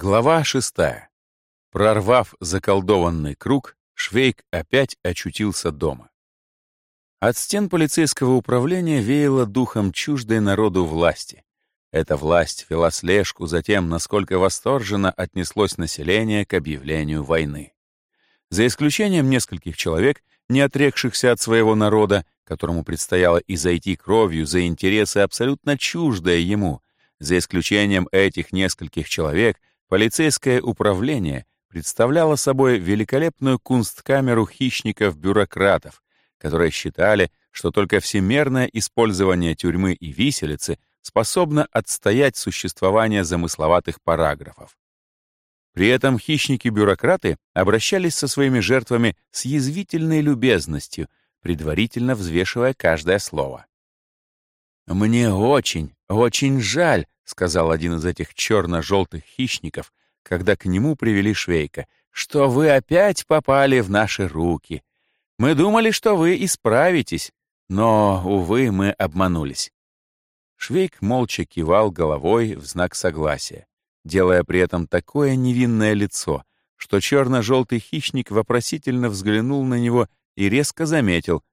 Глава шестая. Прорвав заколдованный круг, Швейк опять очутился дома. От стен полицейского управления веяло духом чуждой народу власти. Эта власть вела слежку за тем, насколько восторженно отнеслось население к объявлению войны. За исключением нескольких человек, не отрекшихся от своего народа, которому предстояло изойти кровью за интересы абсолютно чуждые ему, за исключением этих нескольких человек, полицейское управление представляло собой великолепную кунсткамеру хищников-бюрократов, которые считали, что только всемерное использование тюрьмы и виселицы способно отстоять существование замысловатых параграфов. При этом хищники-бюрократы обращались со своими жертвами с язвительной любезностью, предварительно взвешивая каждое слово. «Мне очень, очень жаль», — сказал один из этих черно-желтых хищников, когда к нему привели Швейка, «что вы опять попали в наши руки. Мы думали, что вы исправитесь, но, увы, мы обманулись». Швейк молча кивал головой в знак согласия, делая при этом такое невинное лицо, что черно-желтый хищник вопросительно взглянул на него и резко заметил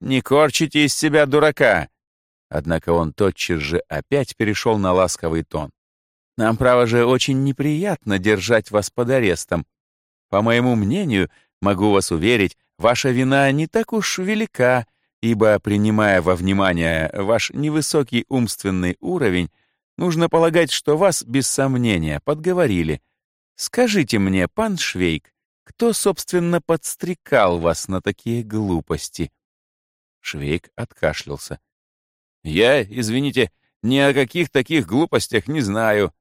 «Не корчите из себя дурака!» Однако он тотчас же опять перешел на ласковый тон. «Нам, право же, очень неприятно держать вас под арестом. По моему мнению, могу вас уверить, ваша вина не так уж велика, ибо, принимая во внимание ваш невысокий умственный уровень, нужно полагать, что вас, без сомнения, подговорили. Скажите мне, пан Швейк, кто, собственно, подстрекал вас на такие глупости?» Швейк откашлялся. Я, извините, ни о каких таких глупостях не знаю.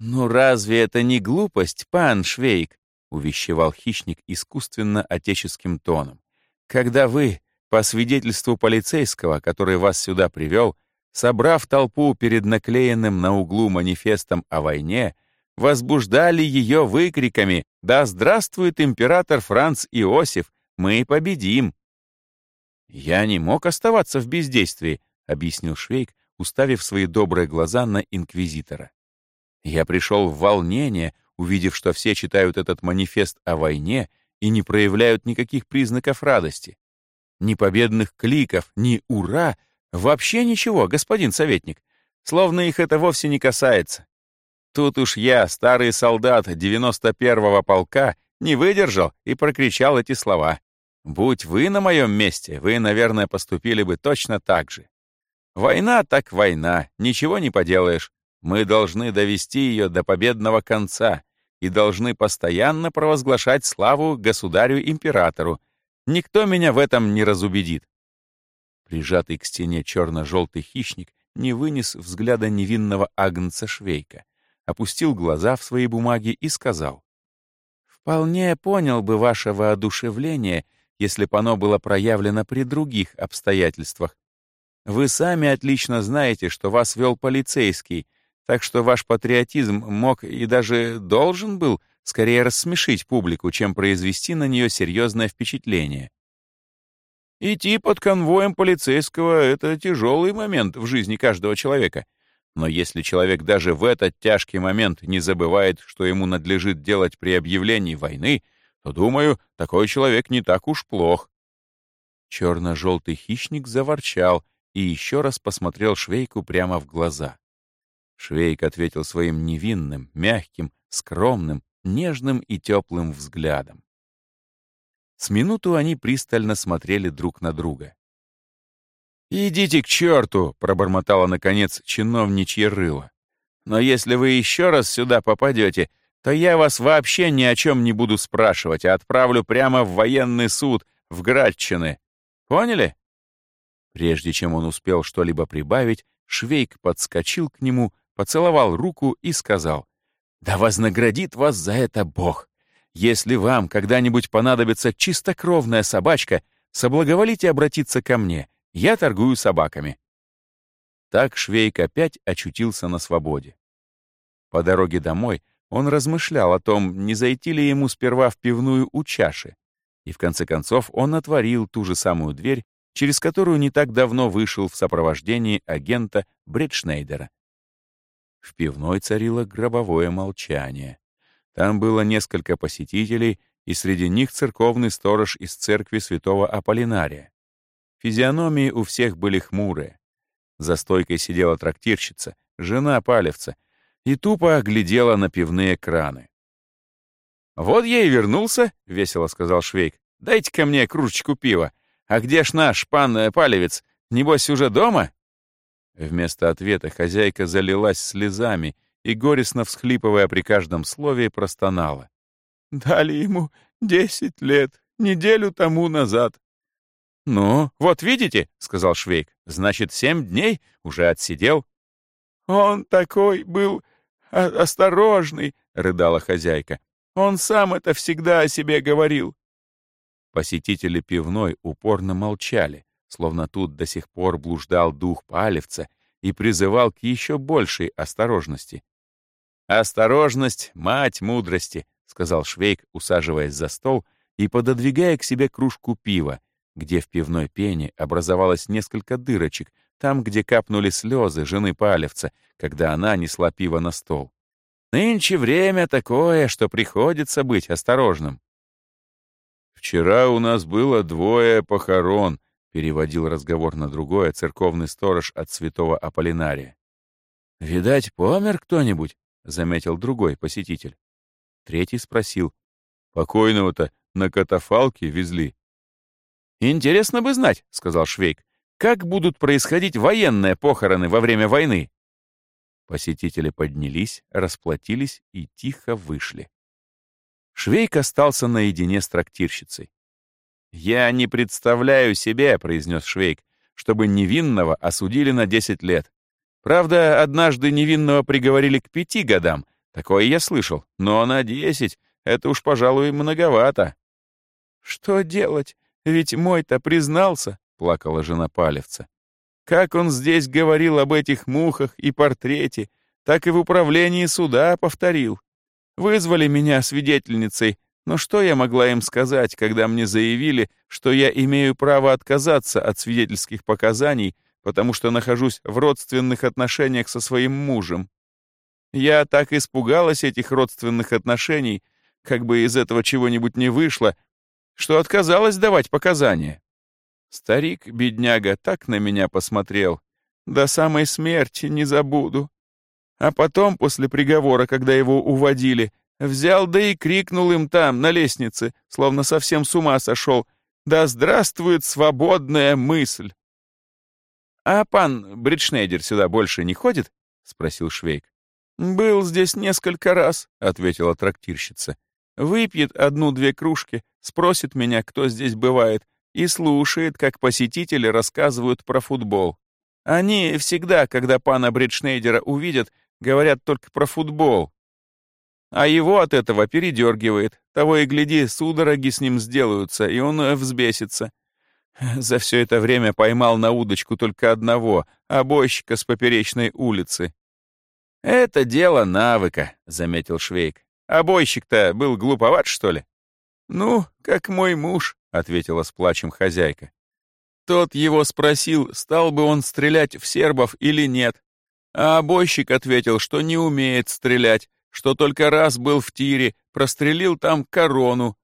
Ну разве это не глупость, пан Швейк? увещевал хищник искусственно отеческим тоном. Когда вы, по свидетельству полицейского, который вас сюда привел, собрав толпу перед наклеенным на углу манифестом о войне, возбуждали ее выкриками «Да здравствует император Франц Иосиф! Мы победим!» Я не мог оставаться в бездействии, — объяснил Швейк, уставив свои добрые глаза на инквизитора. «Я пришел в волнение, увидев, что все читают этот манифест о войне и не проявляют никаких признаков радости. Ни победных кликов, ни «Ура!» Вообще ничего, господин советник. Словно их это вовсе не касается. Тут уж я, старый солдат 91-го полка, не выдержал и прокричал эти слова. Будь вы на моем месте, вы, наверное, поступили бы точно так же. Война так война, ничего не поделаешь. Мы должны довести ее до победного конца и должны постоянно провозглашать славу государю-императору. Никто меня в этом не разубедит. Прижатый к стене черно-желтый хищник не вынес взгляда невинного агнца Швейка, опустил глаза в свои бумаги и сказал. «Вполне понял бы ваше воодушевление, если бы оно было проявлено при других обстоятельствах, вы сами отлично знаете, что вас вел полицейский, так что ваш патриотизм мог и даже должен был скорее рассмешить публику, чем произвести на нее серьезное впечатление. Идти под конвоем полицейского — это тяжелый момент в жизни каждого человека. Но если человек даже в этот тяжкий момент не забывает, что ему надлежит делать при объявлении войны, то, думаю, такой человек не так уж плох. Черно-желтый хищник заворчал, и еще раз посмотрел Швейку прямо в глаза. Швейк ответил своим невинным, мягким, скромным, нежным и теплым взглядом. С минуту они пристально смотрели друг на друга. «Идите к черту!» — пробормотала, наконец, чиновничье рыло. «Но если вы еще раз сюда попадете, то я вас вообще ни о чем не буду спрашивать, а отправлю прямо в военный суд в Градчины. Поняли?» Прежде чем он успел что-либо прибавить, Швейк подскочил к нему, поцеловал руку и сказал, «Да вознаградит вас за это Бог! Если вам когда-нибудь понадобится чистокровная собачка, соблаговолите обратиться ко мне, я торгую собаками». Так Швейк опять очутился на свободе. По дороге домой он размышлял о том, не зайти ли ему сперва в пивную у чаши, и в конце концов он отворил ту же самую дверь, через которую не так давно вышел в сопровождении агента Бредшнейдера. В пивной царило гробовое молчание. Там было несколько посетителей, и среди них церковный сторож из церкви святого Аполлинария. Физиономии у всех были хмурые. За стойкой сидела трактирщица, жена Палевца, и тупо оглядела на пивные краны. «Вот я и вернулся», — весело сказал Швейк. «Дайте ко мне кружечку пива. А где ж наш пан э, Палевец? Небось, уже дома?» Вместо ответа хозяйка залилась слезами и, горестно всхлипывая при каждом слове, простонала. «Дали ему десять лет, неделю тому назад». «Ну, вот видите», — сказал Швейк, — «значит, семь дней уже отсидел». «Он такой был осторожный», — рыдала хозяйка. «Он сам это всегда о себе говорил». Посетители пивной упорно молчали, словно тут до сих пор блуждал дух палевца и призывал к еще большей осторожности. «Осторожность — мать мудрости», — сказал Швейк, усаживаясь за стол и пододвигая к себе кружку пива, где в пивной пене образовалось несколько дырочек, там, где капнули слезы жены Палевца, когда она несла пиво на стол. Нынче время такое, что приходится быть осторожным. «Вчера у нас было двое похорон», — переводил разговор на другое церковный сторож от святого Аполлинария. «Видать, помер кто-нибудь?» — заметил другой посетитель. Третий спросил. «Покойного-то на катафалке везли?» «Интересно бы знать», — сказал Швейк, «как будут происходить военные похороны во время войны?» Посетители поднялись, расплатились и тихо вышли. Швейк остался наедине с трактирщицей. «Я не представляю себе», — произнес Швейк, «чтобы невинного осудили на 10 лет. Правда, однажды невинного приговорили к пяти годам, такое я слышал, но на 10 — это уж, пожалуй, многовато». «Что делать? Ведь мой-то признался», — плакала жена Палевца. «Как он здесь говорил об этих мухах и портрете, так и в управлении суда повторил. Вызвали меня свидетельницей, но что я могла им сказать, когда мне заявили, что я имею право отказаться от свидетельских показаний, потому что нахожусь в родственных отношениях со своим мужем? Я так испугалась этих родственных отношений, как бы из этого чего-нибудь не вышло, что отказалась давать показания. Старик, бедняга, так на меня посмотрел. До самой смерти не забуду. А потом, после приговора, когда его уводили, взял да и крикнул им там, на лестнице, словно совсем с ума сошел, «Да здравствует свободная мысль!» «А пан Бритшнейдер сюда больше не ходит?» — спросил Швейк. «Был здесь несколько раз», — ответила трактирщица. «Выпьет одну-две кружки, спросит меня, кто здесь бывает, и слушает, как посетители рассказывают про футбол. Они всегда, когда пана Бритшнейдера увидят, Говорят только про футбол. А его от этого передергивает. Того и гляди, судороги с ним сделаются, и он э, взбесится. За все это время поймал на удочку только одного, обойщика с поперечной улицы. «Это дело навыка», — заметил Швейк. «Обойщик-то был глуповат, что ли?» «Ну, как мой муж», — ответила с плачем хозяйка. Тот его спросил, стал бы он стрелять в сербов или нет. А обойщик ответил, что не умеет стрелять, что только раз был в тире, прострелил там корону.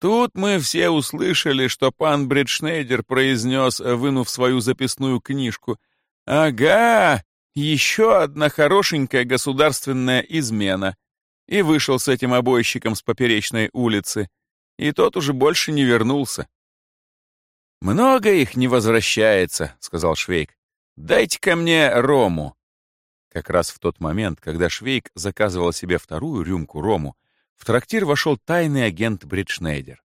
Тут мы все услышали, что пан Бредшнейдер произнес, вынув свою записную книжку. «Ага, еще одна хорошенькая государственная измена». И вышел с этим обойщиком с поперечной улицы. И тот уже больше не вернулся. «Много их не возвращается», — сказал Швейк. «Дайте ко мне рому». Как раз в тот момент, когда Швейк заказывал себе вторую рюмку рому, в трактир вошел тайный агент Бритшнейдер.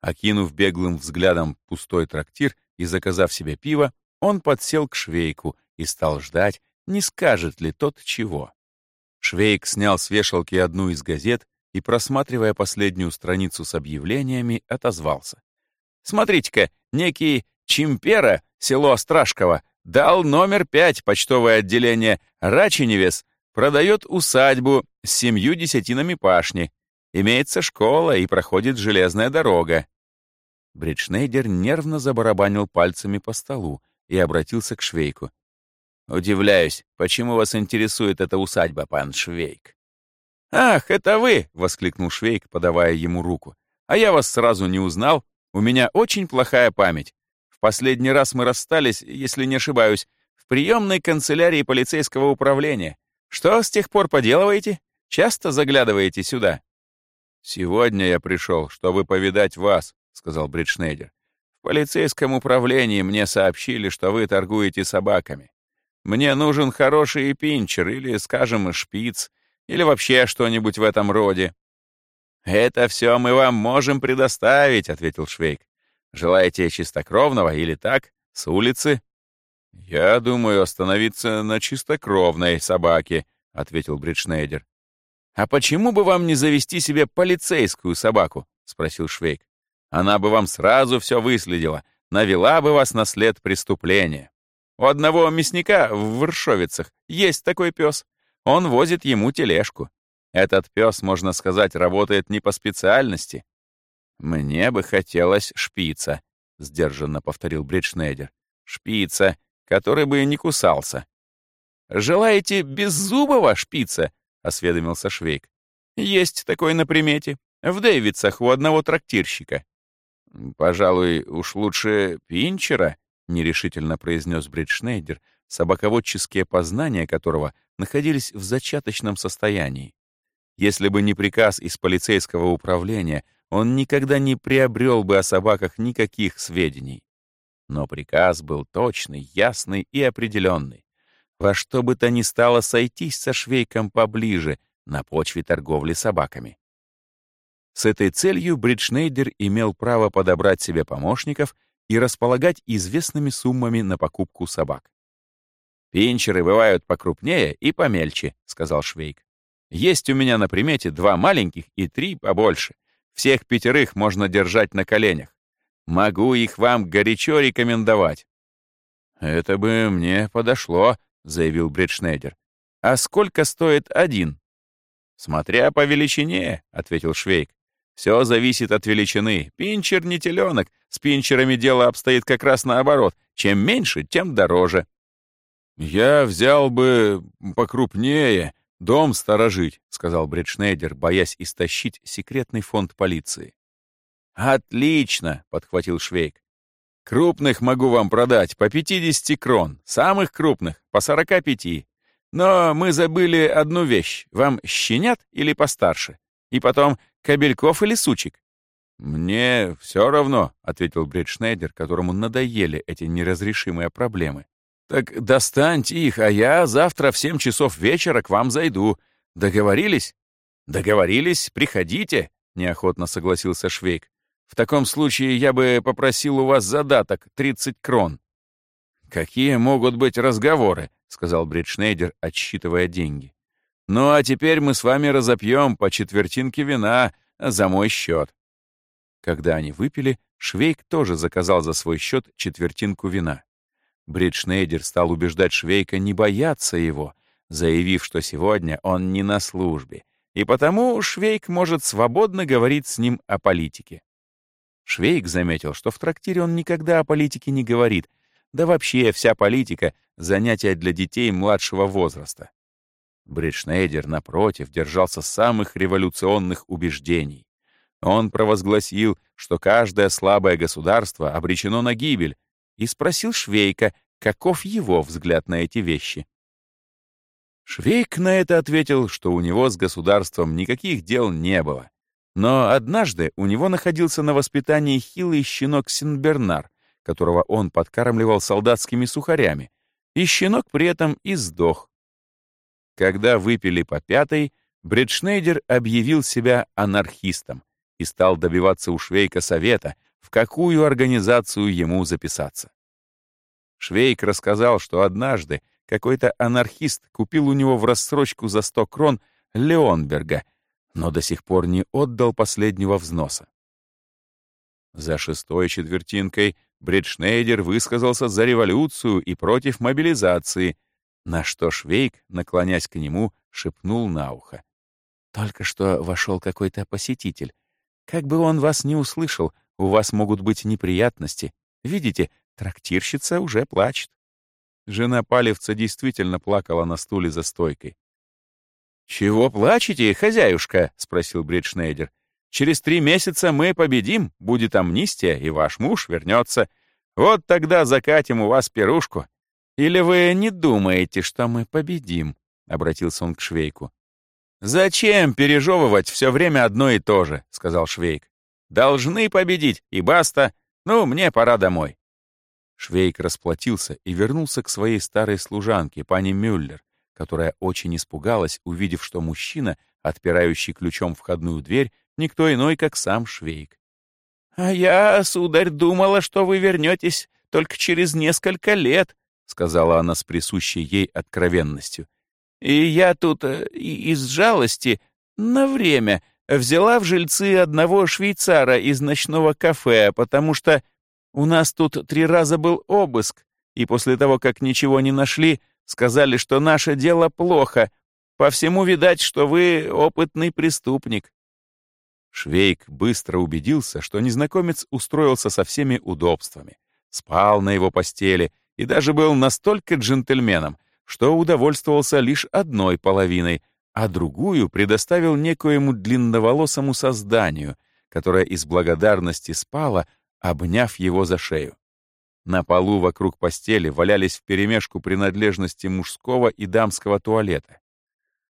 Окинув беглым взглядом пустой трактир и заказав себе пиво, он подсел к Швейку и стал ждать, не скажет ли тот чего. Швейк снял с вешалки одну из газет и, просматривая последнюю страницу с объявлениями, отозвался. «Смотрите-ка, некий Чимпера, село Страшково, Дал номер пять, почтовое отделение Раченевес, продает усадьбу с семью десятинами пашни. Имеется школа и проходит железная дорога. Бритшнейдер нервно забарабанил пальцами по столу и обратился к Швейку. «Удивляюсь, почему вас интересует эта усадьба, пан Швейк?» «Ах, это вы!» — воскликнул Швейк, подавая ему руку. «А я вас сразу не узнал. У меня очень плохая память. Последний раз мы расстались, если не ошибаюсь, в приемной канцелярии полицейского управления. Что с тех пор поделываете? Часто заглядываете сюда?» «Сегодня я пришел, чтобы повидать вас», — сказал Бритшнейдер. «В полицейском управлении мне сообщили, что вы торгуете собаками. Мне нужен хороший пинчер или, скажем, шпиц, или вообще что-нибудь в этом роде». «Это все мы вам можем предоставить», — ответил Швейк. «Желаете чистокровного или так, с улицы?» «Я думаю остановиться на чистокровной собаке», — ответил Бритшнейдер. «А почему бы вам не завести себе полицейскую собаку?» — спросил Швейк. «Она бы вам сразу все выследила, навела бы вас на след преступления. У одного мясника в Варшовицах есть такой пес. Он возит ему тележку. Этот пес, можно сказать, работает не по специальности. «Мне бы хотелось шпица», — сдержанно повторил Бритшнейдер. «Шпица, который бы не кусался». «Желаете беззубого шпица?» — осведомился Швейк. «Есть такой на примете. В Дэвидсах у одного трактирщика». «Пожалуй, уж лучше Пинчера», — нерешительно произнес Бритшнейдер, собаководческие познания которого находились в зачаточном состоянии. Если бы не приказ из полицейского управления, он никогда не приобрел бы о собаках никаких сведений. Но приказ был точный, ясный и определенный. Во что бы то ни стало сойтись со швейком поближе на почве торговли собаками. С этой целью Бритшнейдер имел право подобрать себе помощников и располагать известными суммами на покупку собак. «Пинчеры бывают покрупнее и помельче», — сказал Швейк. «Есть у меня на примете два маленьких и три побольше. Всех пятерых можно держать на коленях. Могу их вам горячо рекомендовать». «Это бы мне подошло», — заявил Бредшнейдер. «А сколько стоит один?» «Смотря по величине», — ответил Швейк. «Все зависит от величины. Пинчер не теленок. С пинчерами дело обстоит как раз наоборот. Чем меньше, тем дороже». «Я взял бы покрупнее, дом сторожить», — сказал Бредшнейдер, боясь истощить секретный фонд полиции. «Отлично!» — подхватил Швейк. «Крупных могу вам продать по 50 крон, самых крупных — по 45. Но мы забыли одну вещь. Вам щенят или постарше? И потом, кобельков или сучек?» «Мне все равно», — ответил Бредшнейдер, которому надоели эти неразрешимые проблемы. «Так достаньте их, а я завтра в семь часов вечера к вам зайду. Договорились?» «Договорились, приходите», — неохотно согласился Швейк. «В таком случае я бы попросил у вас задаток 30 крон». «Какие могут быть разговоры?» — сказал Бритшнейдер, отсчитывая деньги. «Ну а теперь мы с вами разопьем по четвертинке вина за мой счет». Когда они выпили, Швейк тоже заказал за свой счет четвертинку вина. Бритшнейдер стал убеждать Швейка не бояться его, заявив, что сегодня он не на службе, и потому Швейк может свободно говорить с ним о политике. Швейк заметил, что в трактире он никогда о политике не говорит, да вообще вся политика — занятие для детей младшего возраста. Бритшнейдер, напротив, держался самых революционных убеждений. Он провозгласил, что каждое слабое государство обречено на гибель, и спросил Швейка, каков его взгляд на эти вещи. Швейк на это ответил, что у него с государством никаких дел не было. Но однажды у него находился на воспитании хилый щенок Синбернар, которого он подкармливал солдатскими сухарями, и щенок при этом и сдох. Когда выпили по пятой, Бредшнейдер объявил себя анархистом и стал добиваться у Швейка совета — в какую организацию ему записаться. Швейк рассказал, что однажды какой-то анархист купил у него в рассрочку за 100 крон Леонберга, но до сих пор не отдал последнего взноса. За шестой четвертинкой Бредшнейдер высказался за революцию и против мобилизации, на что Швейк, наклонясь к нему, шепнул на ухо. «Только что вошел какой-то посетитель. Как бы он вас не услышал, у вас могут быть неприятности. Видите, трактирщица уже плачет. Жена Палевца действительно плакала на стуле за стойкой. «Чего плачете, хозяюшка?» — спросил Бритшнейдер. «Через три месяца мы победим, будет амнистия, и ваш муж вернется. Вот тогда закатим у вас пирушку. Или вы не думаете, что мы победим?» — обратился он к Швейку. «Зачем пережевывать все время одно и то же?» — сказал Швейк. «Должны победить, и баста. Ну, мне пора домой». Швейк расплатился и вернулся к своей старой служанке, пани Мюллер, которая очень испугалась, увидев, что мужчина, отпирающий ключом входную дверь, никто иной, как сам Швейк. «А я, сударь, думала, что вы вернетесь только через несколько лет», сказала она с присущей ей откровенностью. «И я тут э, из жалости на время взяла в жильцы одного швейцара из ночного кафе, потому что у нас тут три раза был обыск, и после того, как ничего не нашли, Сказали, что наше дело плохо. По всему видать, что вы опытный преступник». Швейк быстро убедился, что незнакомец устроился со всеми удобствами, спал на его постели и даже был настолько джентльменом, что удовольствовался лишь одной половиной, а другую предоставил некоему длинноволосому созданию, которое из благодарности спало, обняв его за шею. На полу вокруг постели валялись вперемешку принадлежности мужского и дамского туалета.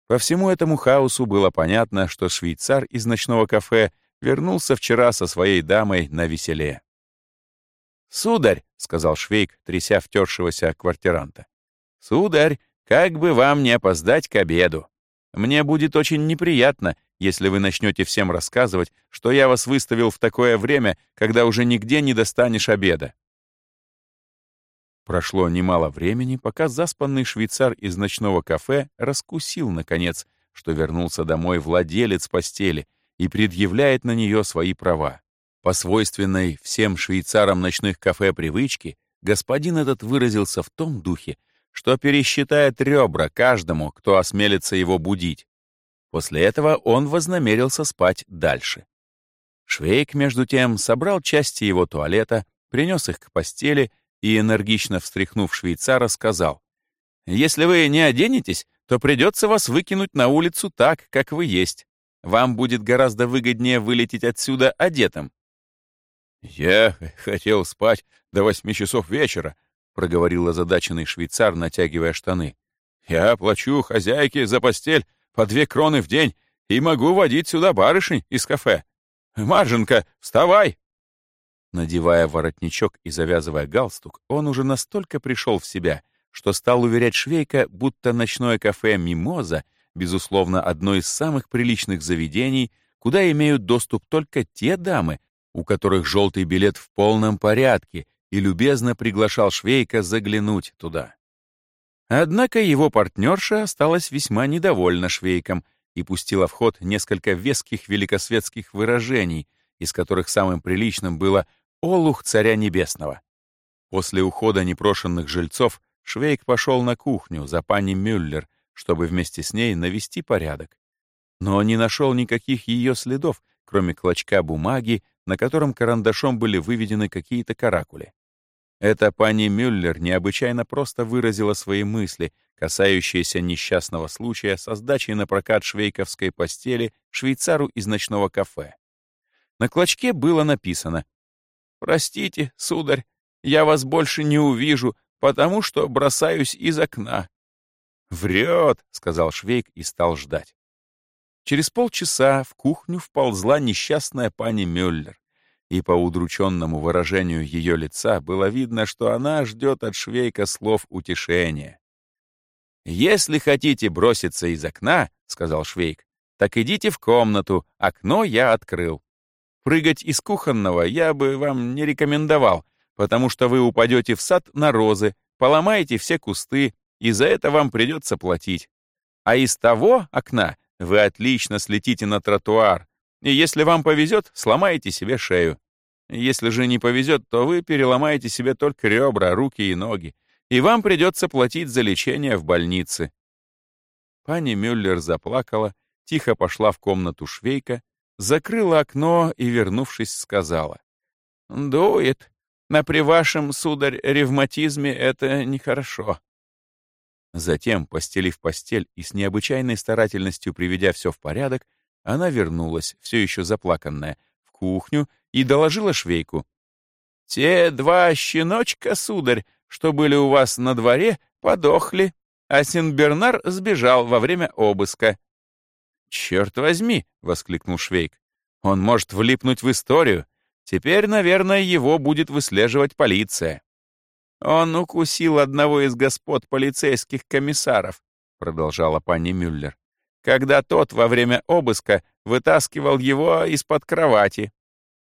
По всему этому хаосу было понятно, что швейцар из ночного кафе вернулся вчера со своей дамой на веселе. «Сударь», — сказал Швейк, тряся втершегося квартиранта, — «сударь, как бы вам не опоздать к обеду. Мне будет очень неприятно, если вы начнете всем рассказывать, что я вас выставил в такое время, когда уже нигде не достанешь обеда. Прошло немало времени, пока заспанный швейцар из ночного кафе раскусил, наконец, что вернулся домой владелец постели и предъявляет на нее свои права. По свойственной всем швейцарам ночных кафе привычке, господин этот выразился в том духе, что пересчитает ребра каждому, кто осмелится его будить. После этого он вознамерился спать дальше. Швейк, между тем, собрал части его туалета, принес их к постели и, энергично встряхнув швейцара, сказал, «Если вы не оденетесь, то придется вас выкинуть на улицу так, как вы есть. Вам будет гораздо выгоднее вылететь отсюда одетым». «Я хотел спать до восьми часов вечера», — проговорил озадаченный швейцар, натягивая штаны. «Я плачу хозяйке за постель по две кроны в день и могу водить сюда барышень из кафе. Марженка, вставай!» Надевая воротничок и завязывая галстук, он уже настолько пришел в себя, что стал уверять Швейка, будто ночное кафе «Мимоза» безусловно, одно из самых приличных заведений, куда имеют доступ только те дамы, у которых желтый билет в полном порядке, и любезно приглашал Швейка заглянуть туда. Однако его партнерша осталась весьма недовольна Швейком и пустила в ход несколько веских великосветских выражений, из которых самым приличным было Олух царя небесного. После ухода непрошенных жильцов Швейк пошел на кухню за пани Мюллер, чтобы вместе с ней навести порядок. Но не нашел никаких ее следов, кроме клочка бумаги, на котором карандашом были выведены какие-то каракули. Эта пани Мюллер необычайно просто выразила свои мысли, касающиеся несчастного случая со сдачей на прокат швейковской постели швейцару из ночного кафе. На клочке было написано «Простите, сударь, я вас больше не увижу, потому что бросаюсь из окна». «Врет», — сказал Швейк и стал ждать. Через полчаса в кухню вползла несчастная пани Мюллер, и по удрученному выражению ее лица было видно, что она ждет от Швейка слов утешения. «Если хотите броситься из окна, — сказал Швейк, — так идите в комнату, окно я открыл. Прыгать из кухонного я бы вам не рекомендовал, потому что вы упадете в сад на розы, поломаете все кусты, и за это вам придется платить. А из того окна вы отлично слетите на тротуар, и если вам повезет, сломаете себе шею. Если же не повезет, то вы переломаете себе только ребра, руки и ноги, и вам придется платить за лечение в больнице. Пани Мюллер заплакала, тихо пошла в комнату Швейка, закрыла окно и, вернувшись, сказала. «Дует. На при вашем, сударь, ревматизме это нехорошо». Затем, постелив постель и с необычайной старательностью приведя все в порядок, она вернулась, все еще заплаканная, кухню и доложила швейку. «Те два щеночка, сударь, что были у вас на дворе, подохли, а Синбернар сбежал во время обыска». «Черт возьми!» — воскликнул Швейк. «Он может влипнуть в историю. Теперь, наверное, его будет выслеживать полиция». «Он укусил одного из господ полицейских комиссаров», — продолжала пани Мюллер, «когда тот во время обыска вытаскивал его из-под кровати.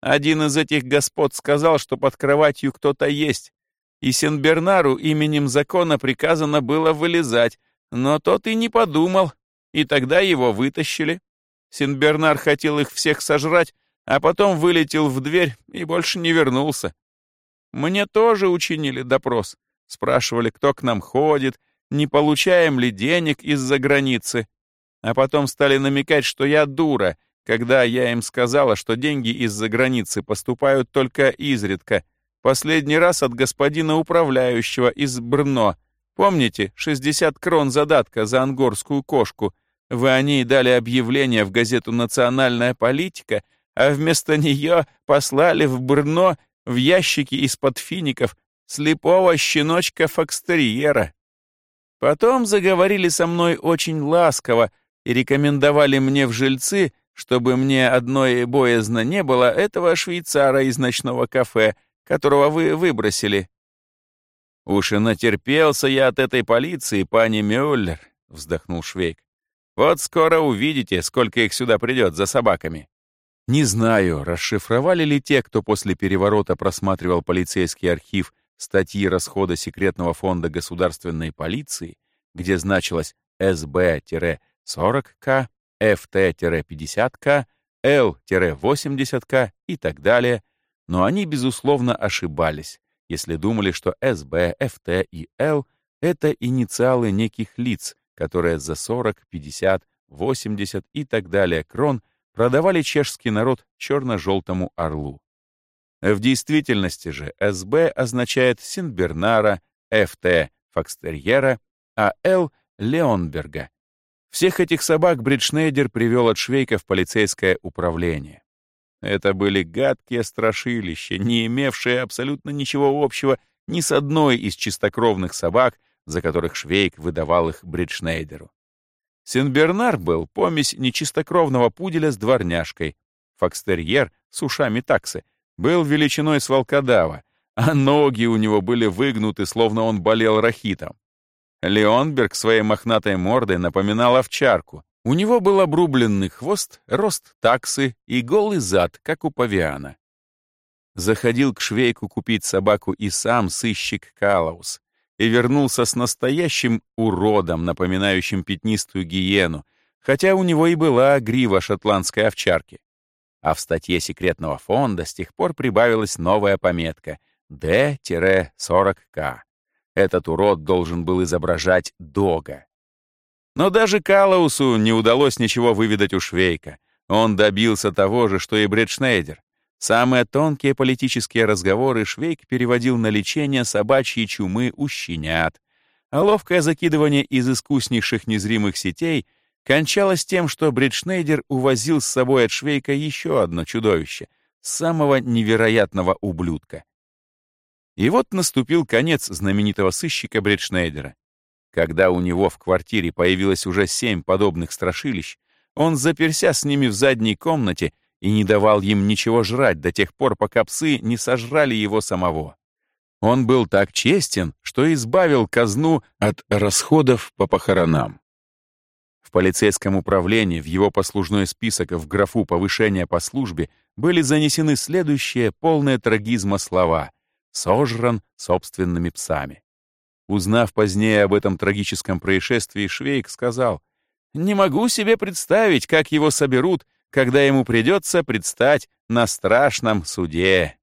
Один из этих господ сказал, что под кроватью кто-то есть, и Сенбернару именем закона приказано было вылезать, но тот и не подумал, и тогда его вытащили. Сенбернар хотел их всех сожрать, а потом вылетел в дверь и больше не вернулся. Мне тоже учинили допрос. Спрашивали, кто к нам ходит, не получаем ли денег из-за границы. А потом стали намекать, что я дура, когда я им сказала, что деньги из-за границы поступают только изредка. Последний раз от господина управляющего из Брно. Помните, 60 крон задатка за ангорскую кошку. Вы о ней дали объявление в газету «Национальная политика», а вместо нее послали в Брно в ящике из-под фиников слепого щеночка Фокстерьера. Потом заговорили со мной очень ласково и рекомендовали мне в жильцы, чтобы мне одной боязно не было этого швейцара из ночного кафе, которого вы выбросили. «Уж и натерпелся я от этой полиции, пани Мюллер», — вздохнул Швейк. «Вот скоро увидите, сколько их сюда придет за собаками». Не знаю, расшифровали ли те, кто после переворота просматривал полицейский архив статьи расхода секретного фонда государственной полиции, где значилось СБ-40К, ФТ-50К, Л-80К и так далее, но они, безусловно, ошибались, если думали, что СБ, ФТ и Л — это инициалы неких лиц, которые за 40, 50, 80 и так далее крон — продавали чешский народ черно-желтому орлу. В действительности же СБ означает Синбернара, ФТ — Фокстерьера, а Л — Леонберга. Всех этих собак Бритшнейдер привел от Швейка в полицейское управление. Это были гадкие страшилища, не имевшие абсолютно ничего общего ни с одной из чистокровных собак, за которых Швейк выдавал их Бритшнейдеру. Сенбернар был помесь нечистокровного пуделя с дворняжкой. Фокстерьер с ушами таксы был величиной с волкодава, а ноги у него были выгнуты, словно он болел рахитом. Леонберг своей мохнатой мордой напоминал овчарку. У него был обрубленный хвост, рост таксы и голый зад, как у павиана. Заходил к швейку купить собаку и сам сыщик Калаус и вернулся с настоящим уродом, напоминающим пятнистую гиену, хотя у него и была грива шотландской овчарки. А в статье секретного фонда с тех пор прибавилась новая пометка D-40К. Этот урод должен был изображать дога. Но даже Калаусу не удалось ничего выведать у Швейка. Он добился того же, что и Бред Шнейдер. Самые тонкие политические разговоры Швейк переводил на лечение собачьей чумы у щенят, а ловкое закидывание из искуснейших незримых сетей кончалось тем, что Бредшнейдер увозил с собой от Швейка еще одно чудовище, самого невероятного ублюдка. И вот наступил конец знаменитого сыщика Бредшнейдера. Когда у него в квартире появилось уже семь подобных страшилищ, он заперся с ними в задней комнате — и не давал им ничего жрать до тех пор, пока псы не сожрали его самого. Он был так честен, что избавил казну от расходов по похоронам. В полицейском управлении в его послужной список в графу повышения по службе были занесены следующие полные трагизма слова «сожран собственными псами». Узнав позднее об этом трагическом происшествии, Швейк сказал, «Не могу себе представить, как его соберут когда ему придется предстать на страшном суде.